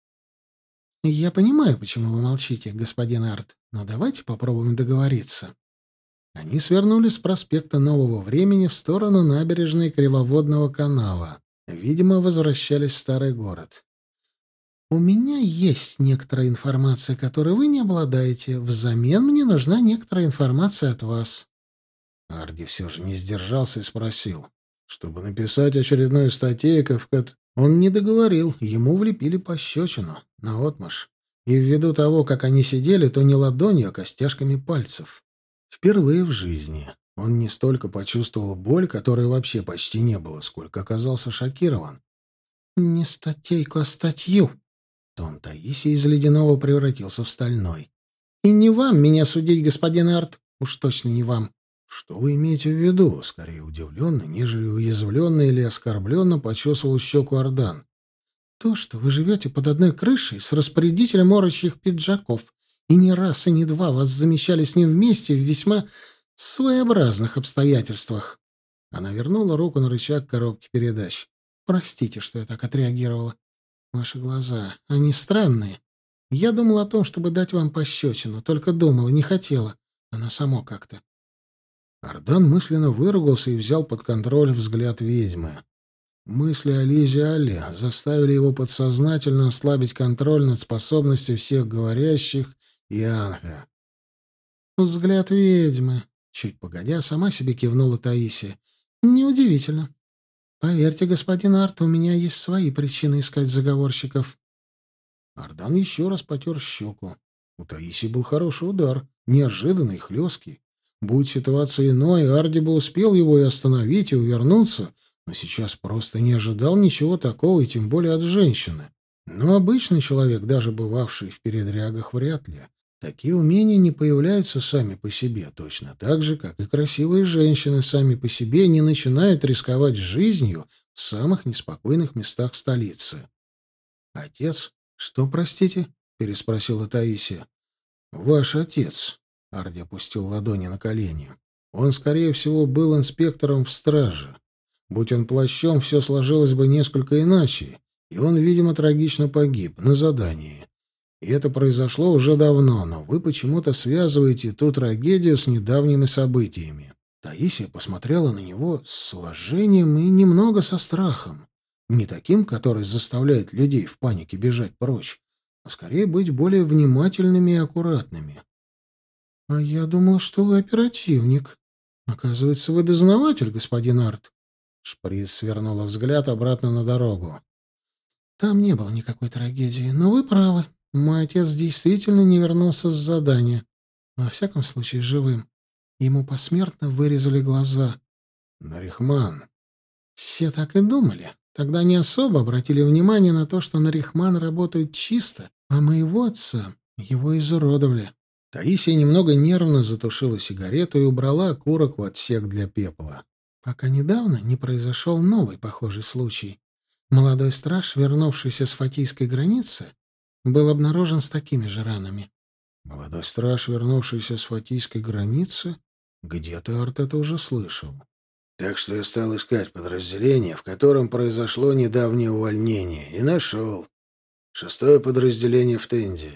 «Я понимаю, почему вы молчите, господин Арт, но давайте попробуем договориться». Они свернули с проспекта Нового Времени в сторону набережной Кривоводного канала. Видимо, возвращались в старый город. «У меня есть некоторая информация, которой вы не обладаете. Взамен мне нужна некоторая информация от вас». Арди все же не сдержался и спросил. Чтобы написать очередную статейку, он не договорил, ему влепили пощечину, наотмашь. И ввиду того, как они сидели, то не ладонью, а костяшками пальцев. Впервые в жизни он не столько почувствовал боль, которой вообще почти не было, сколько оказался шокирован. «Не статейку, а статью!» Тон Таисии из ледяного превратился в стальной. «И не вам меня судить, господин Арт, уж точно не вам». «Что вы имеете в виду?» Скорее удивленно, нежели уязвленно или оскорбленно почесывал щеку Ардан. «То, что вы живете под одной крышей с распорядителем орочьих пиджаков, и не раз и не два вас замечали с ним вместе в весьма своеобразных обстоятельствах. Она вернула руку на рычаг коробки передач. Простите, что я так отреагировала. Ваши глаза, они странные. Я думала о том, чтобы дать вам пощечину, только думала, не хотела. Она само как-то. Ардан мысленно выругался и взял под контроль взгляд ведьмы. Мысли о Лизе Алле заставили его подсознательно ослабить контроль над способностью всех говорящих и Анха. Взгляд ведьмы. Чуть погодя, сама себе кивнула Таисия. «Неудивительно. Поверьте, господин Арт, у меня есть свои причины искать заговорщиков». Ардан еще раз потер щеку. У Таисии был хороший удар, неожиданный, хлесткий. Будь ситуация иной, Арди бы успел его и остановить, и увернуться, но сейчас просто не ожидал ничего такого, и тем более от женщины. Но обычный человек, даже бывавший в передрягах, вряд ли. Такие умения не появляются сами по себе, точно так же, как и красивые женщины сами по себе не начинают рисковать жизнью в самых неспокойных местах столицы. «Отец? Что, простите?» — переспросила Таисия. «Ваш отец», — Арди опустил ладони на колени. «Он, скорее всего, был инспектором в страже. Будь он плащом, все сложилось бы несколько иначе, и он, видимо, трагично погиб на задании. И это произошло уже давно, но вы почему-то связываете ту трагедию с недавними событиями. Таисия посмотрела на него с уважением и немного со страхом. Не таким, который заставляет людей в панике бежать прочь, а скорее быть более внимательными и аккуратными. — А я думал, что вы оперативник. Оказывается, вы дознаватель, господин Арт. Шприц свернула взгляд обратно на дорогу. Там не было никакой трагедии, но вы правы. Мой отец действительно не вернулся с задания. Во всяком случае, живым. Ему посмертно вырезали глаза. Нарихман. Все так и думали. Тогда не особо обратили внимание на то, что Нарихман работает чисто, а моего отца его изуродовали. Таисия немного нервно затушила сигарету и убрала окурок в отсек для пепла. Пока недавно не произошел новый похожий случай. Молодой страж, вернувшийся с фатийской границы, был обнаружен с такими же ранами. Молодой страж, вернувшийся с фатийской границы? Где ты, Арт, это уже слышал? Так что я стал искать подразделение, в котором произошло недавнее увольнение, и нашел. Шестое подразделение в Тенде.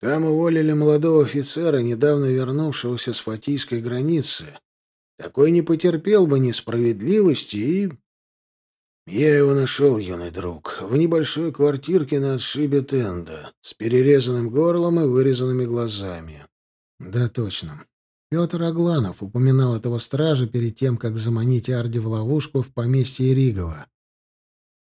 Там уволили молодого офицера, недавно вернувшегося с фатийской границы. Такой не потерпел бы несправедливости и я его нашел, юный друг, в небольшой квартирке на отшибе Тенда, с перерезанным горлом и вырезанными глазами. Да, точно. Петр Агланов упоминал этого стража перед тем, как заманить Арди в ловушку в поместье Иригова.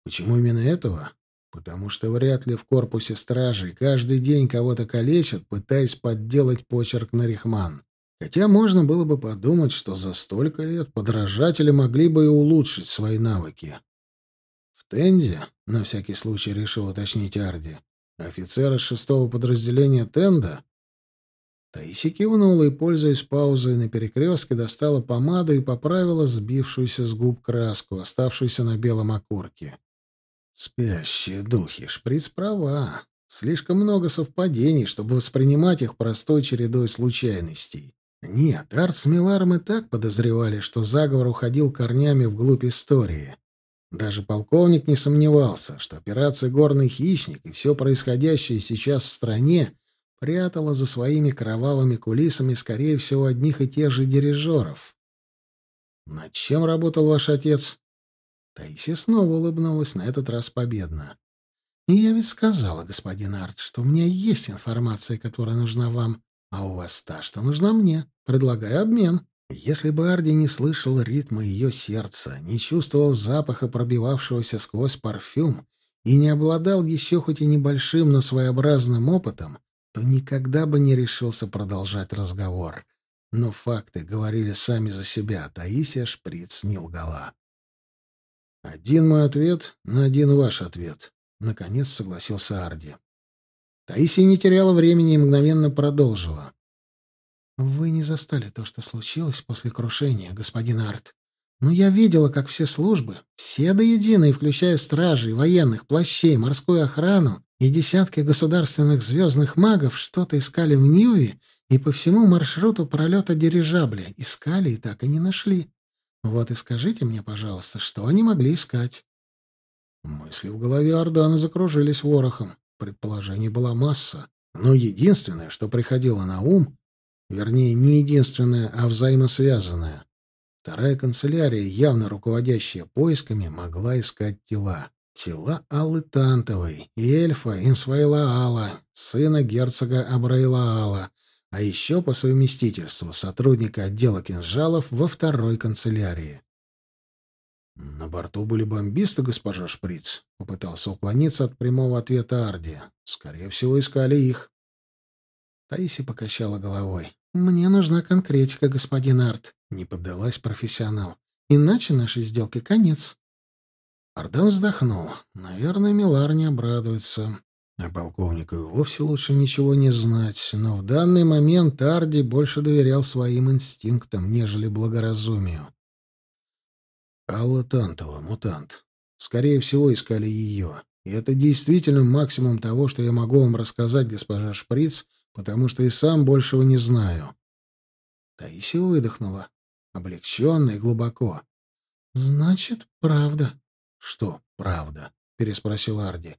Почему именно этого? Потому что вряд ли в корпусе стражей каждый день кого-то калечат, пытаясь подделать почерк на Рихман. Хотя можно было бы подумать, что за столько лет подражатели могли бы и улучшить свои навыки. Тенде, на всякий случай решил уточнить Арди, офицер из шестого подразделения Тенда. Таиси кивнула и, пользуясь паузой на перекрестке, достала помаду и поправила сбившуюся с губ краску, оставшуюся на белом окурке. Спящие духи, шприц права. Слишком много совпадений, чтобы воспринимать их простой чередой случайностей. Нет, Арт с Миларом и так подозревали, что заговор уходил корнями вглубь истории. Даже полковник не сомневался, что операция «Горный хищник» и все происходящее сейчас в стране прятала за своими кровавыми кулисами, скорее всего, одних и тех же дирижеров. «Над чем работал ваш отец?» Таисия снова улыбнулась, на этот раз победно. «Я ведь сказала, господин Арт, что у меня есть информация, которая нужна вам, а у вас та, что нужна мне. Предлагаю обмен». Если бы Арди не слышал ритма ее сердца, не чувствовал запаха, пробивавшегося сквозь парфюм, и не обладал еще хоть и небольшим, но своеобразным опытом, то никогда бы не решился продолжать разговор. Но факты говорили сами за себя, а Таисия Шприц не лгала. «Один мой ответ на один ваш ответ», — наконец согласился Арди. Таисия не теряла времени и мгновенно продолжила. «Вы не застали то, что случилось после крушения, господин Арт. Но я видела, как все службы, все до единой, включая стражей, военных, плащей, морскую охрану и десятки государственных звездных магов, что-то искали в Ньюе и по всему маршруту пролета дирижабля. Искали и так и не нашли. Вот и скажите мне, пожалуйста, что они могли искать?» Мысли в голове Ордана закружились ворохом. Предположений была масса. Но единственное, что приходило на ум, Вернее, не единственная, а взаимосвязанная. Вторая канцелярия, явно руководящая поисками, могла искать тела. Тела Аллы Тантовой и эльфа Инсвайла Алла, сына герцога Абрайла Алла, а еще по совместительству сотрудника отдела кинжалов во второй канцелярии. «На борту были бомбисты, госпожа Шприц», — попытался уклониться от прямого ответа Арди. «Скорее всего, искали их». Таиси покачала головой. «Мне нужна конкретика, господин Арт», — не поддалась профессионал. «Иначе нашей сделке конец. Ардан вздохнул. Наверное, Милар не обрадуется. А полковнику и вовсе лучше ничего не знать. Но в данный момент Арди больше доверял своим инстинктам, нежели благоразумию. Алла Тантова, мутант. Скорее всего, искали ее. И это действительно максимум того, что я могу вам рассказать, госпожа Шприц, потому что и сам большего не знаю. Таисия выдохнула, облегченно и глубоко. — Значит, правда. — Что правда? — переспросил Арди.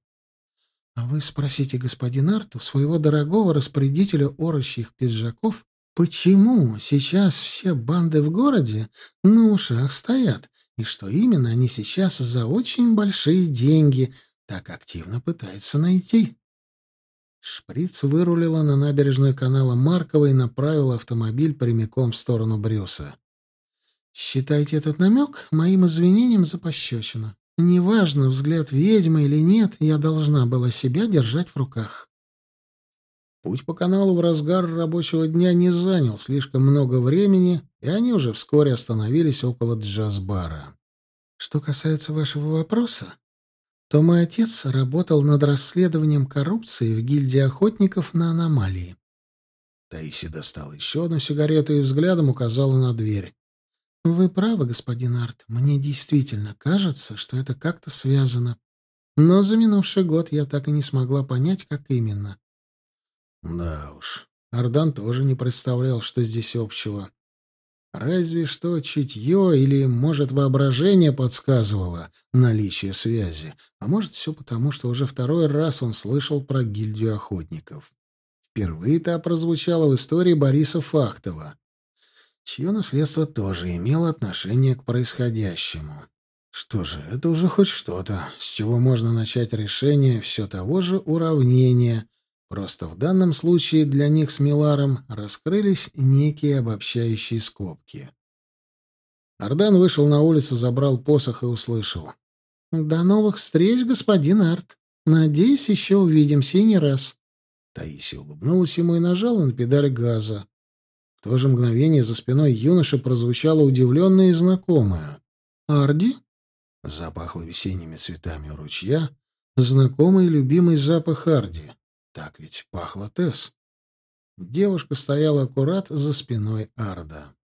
— А вы спросите господин Арту, своего дорогого распорядителя орочьих пиджаков, почему сейчас все банды в городе на ушах стоят, и что именно они сейчас за очень большие деньги так активно пытаются найти. Шприц вырулила на набережную канала Маркова и направила автомобиль прямиком в сторону Брюса. «Считайте этот намек моим извинением за пощечину. Неважно, взгляд ведьмы или нет, я должна была себя держать в руках». Путь по каналу в разгар рабочего дня не занял слишком много времени, и они уже вскоре остановились около джаз-бара. «Что касается вашего вопроса, то мой отец работал над расследованием коррупции в гильдии охотников на аномалии. Таиси достала еще одну сигарету и взглядом указала на дверь. «Вы правы, господин Арт. Мне действительно кажется, что это как-то связано. Но за минувший год я так и не смогла понять, как именно». «Да уж, Ардан тоже не представлял, что здесь общего. Разве что чутье или, может, воображение подсказывало наличие связи, а может, все потому, что уже второй раз он слышал про гильдию охотников. Впервые та прозвучала в истории Бориса Фахтова, чье наследство тоже имело отношение к происходящему. Что же, это уже хоть что-то, с чего можно начать решение все того же уравнения — Просто в данном случае для них с Миларом раскрылись некие обобщающие скобки. Ардан вышел на улицу, забрал посох и услышал. «До новых встреч, господин Арт. Надеюсь, еще увидимся и не раз». Таисия улыбнулась ему и нажала на педаль газа. В то же мгновение за спиной юноши прозвучало удивленное и знакомое. «Арди?» Запахло весенними цветами у ручья. Знакомый любимый запах Арди. Так ведь пахло Тесс. Девушка стояла аккурат за спиной Арда.